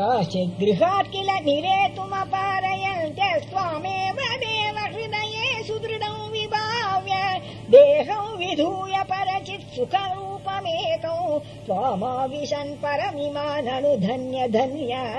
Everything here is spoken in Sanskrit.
काश्चित् गृहात् किल निरेतुमपारयन्त्य स्वामेव देव हृदये सुदृढम् विभाव्य देहौ विधूय परचित् सुखरूपमेकौ त्वामाविशन् परमिमाननु धन्य धन्यः